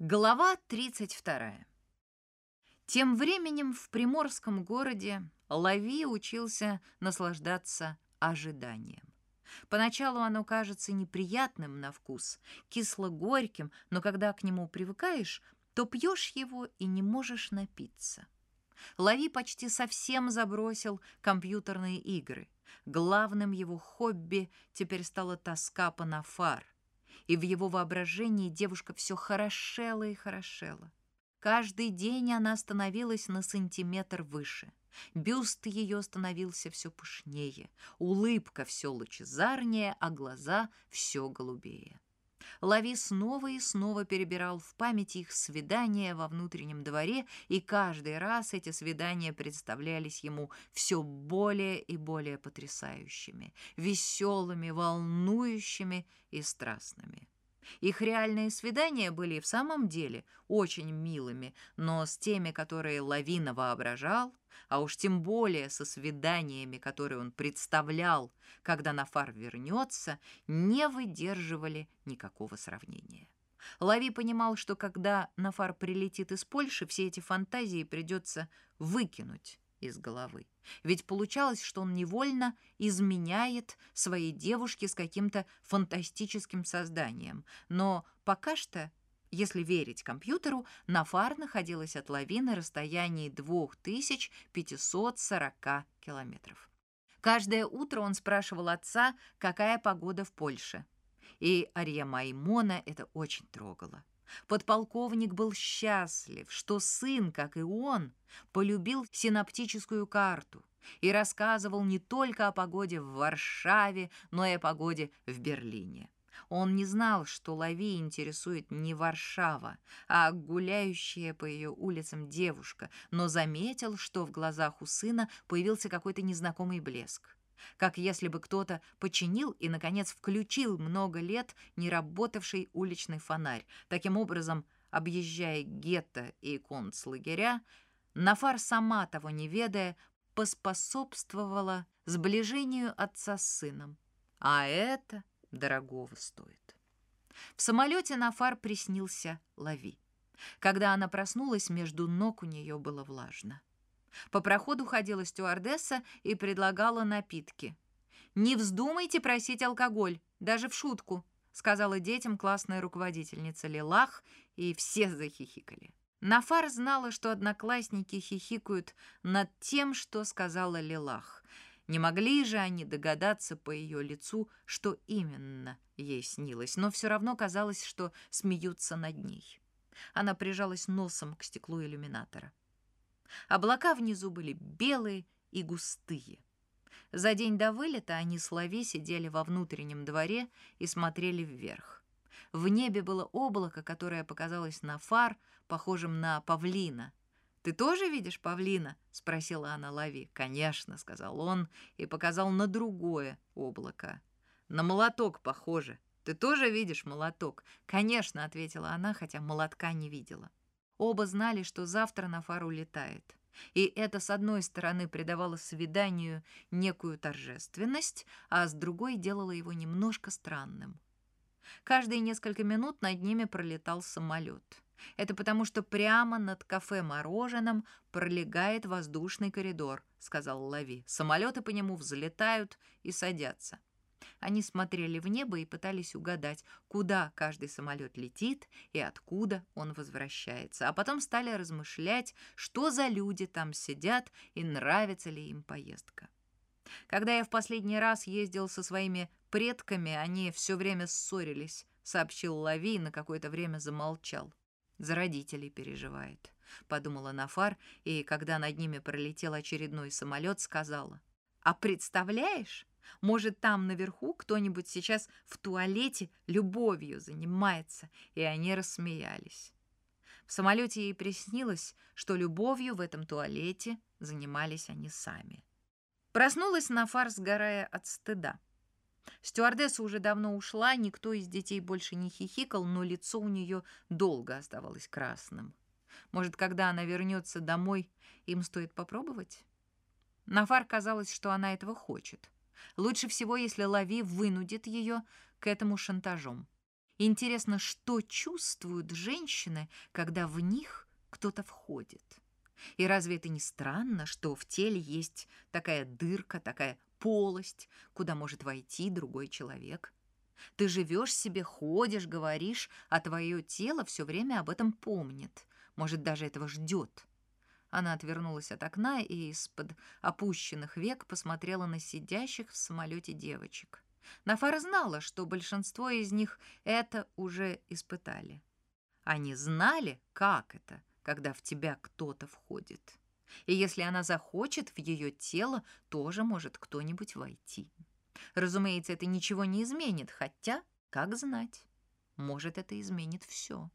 Глава 32. Тем временем в приморском городе Лави учился наслаждаться ожиданием. Поначалу оно кажется неприятным на вкус, кисло-горьким, но когда к нему привыкаешь, то пьешь его и не можешь напиться. Лави почти совсем забросил компьютерные игры. Главным его хобби теперь стала тоска по нафар — и в его воображении девушка все хорошела и хорошела. Каждый день она становилась на сантиметр выше. Бюст ее становился все пышнее, улыбка все лучезарнее, а глаза все голубее. Лави снова и снова перебирал в памяти их свидания во внутреннем дворе, и каждый раз эти свидания представлялись ему все более и более потрясающими, веселыми, волнующими и страстными. Их реальные свидания были в самом деле очень милыми, но с теми, которые Лавина воображал, а уж тем более со свиданиями, которые он представлял, когда Нафар вернется, не выдерживали никакого сравнения. Лави понимал, что когда Нафар прилетит из Польши, все эти фантазии придется выкинуть из головы. Ведь получалось, что он невольно изменяет своей девушке с каким-то фантастическим созданием. Но пока что, если верить компьютеру, Нафар находилась от лавины на расстоянии 2540 километров. Каждое утро он спрашивал отца, какая погода в Польше. И Ария Маймона это очень трогало. Подполковник был счастлив, что сын, как и он, полюбил синаптическую карту и рассказывал не только о погоде в Варшаве, но и о погоде в Берлине. Он не знал, что Лави интересует не Варшава, а гуляющая по ее улицам девушка, но заметил, что в глазах у сына появился какой-то незнакомый блеск как если бы кто-то починил и, наконец, включил много лет не работавший уличный фонарь. Таким образом, объезжая гетто и концлагеря, Нафар, сама того не ведая, поспособствовала сближению отца с сыном. А это дорогого стоит. В самолете Нафар приснился Лави. Когда она проснулась, между ног у нее было влажно. По проходу ходила стюардесса и предлагала напитки. «Не вздумайте просить алкоголь, даже в шутку», сказала детям классная руководительница Лилах, и все захихикали. Нафар знала, что одноклассники хихикают над тем, что сказала Лилах. Не могли же они догадаться по ее лицу, что именно ей снилось, но все равно казалось, что смеются над ней. Она прижалась носом к стеклу иллюминатора. Облака внизу были белые и густые. За день до вылета они с Лави сидели во внутреннем дворе и смотрели вверх. В небе было облако, которое показалось на фар, похожим на павлина. «Ты тоже видишь павлина?» — спросила она Лави. «Конечно», — сказал он и показал на другое облако. «На молоток похоже. Ты тоже видишь молоток?» «Конечно», — ответила она, хотя молотка не видела. Оба знали, что завтра на фару летает. И это, с одной стороны, придавало свиданию некую торжественность, а с другой делало его немножко странным. Каждые несколько минут над ними пролетал самолет. Это потому, что прямо над кафе-мороженым пролегает воздушный коридор, сказал Лави. Самолеты по нему взлетают и садятся. Они смотрели в небо и пытались угадать, куда каждый самолет летит и откуда он возвращается, а потом стали размышлять, что за люди там сидят и нравится ли им поездка. Когда я в последний раз ездил со своими предками, они все время ссорились, сообщил Лави и на какое-то время замолчал. За родителей переживает, подумала Нафар, и когда над ними пролетел очередной самолет, сказала: "А представляешь, может, там наверху кто-нибудь сейчас в туалете любовью занимается?» И они рассмеялись. В самолете ей приснилось, что любовью в этом туалете занимались они сами. Проснулась Нафар, сгорая от стыда. Стюардесса уже давно ушла, никто из детей больше не хихикал, но лицо у нее долго оставалось красным. Может, когда она вернется домой, им стоит попробовать? Нафар казалось, что она этого хочет. Лучше всего, если Лави вынудит ее к этому шантажом. Интересно, что чувствуют женщины, когда в них кто-то входит? И разве это не странно, что в теле есть такая дырка, такая полость, куда может войти другой человек? Ты живешь себе, ходишь, говоришь, а твое тело все время об этом помнит, может, даже этого ждет. Она отвернулась от окна и из-под опущенных век посмотрела на сидящих в самолете девочек. Нафара знала, что большинство из них это уже испытали. Они знали, как это, когда в тебя кто-то входит. И если она захочет, в ее тело тоже может кто-нибудь войти. Разумеется, это ничего не изменит, хотя, как знать, может, это изменит все.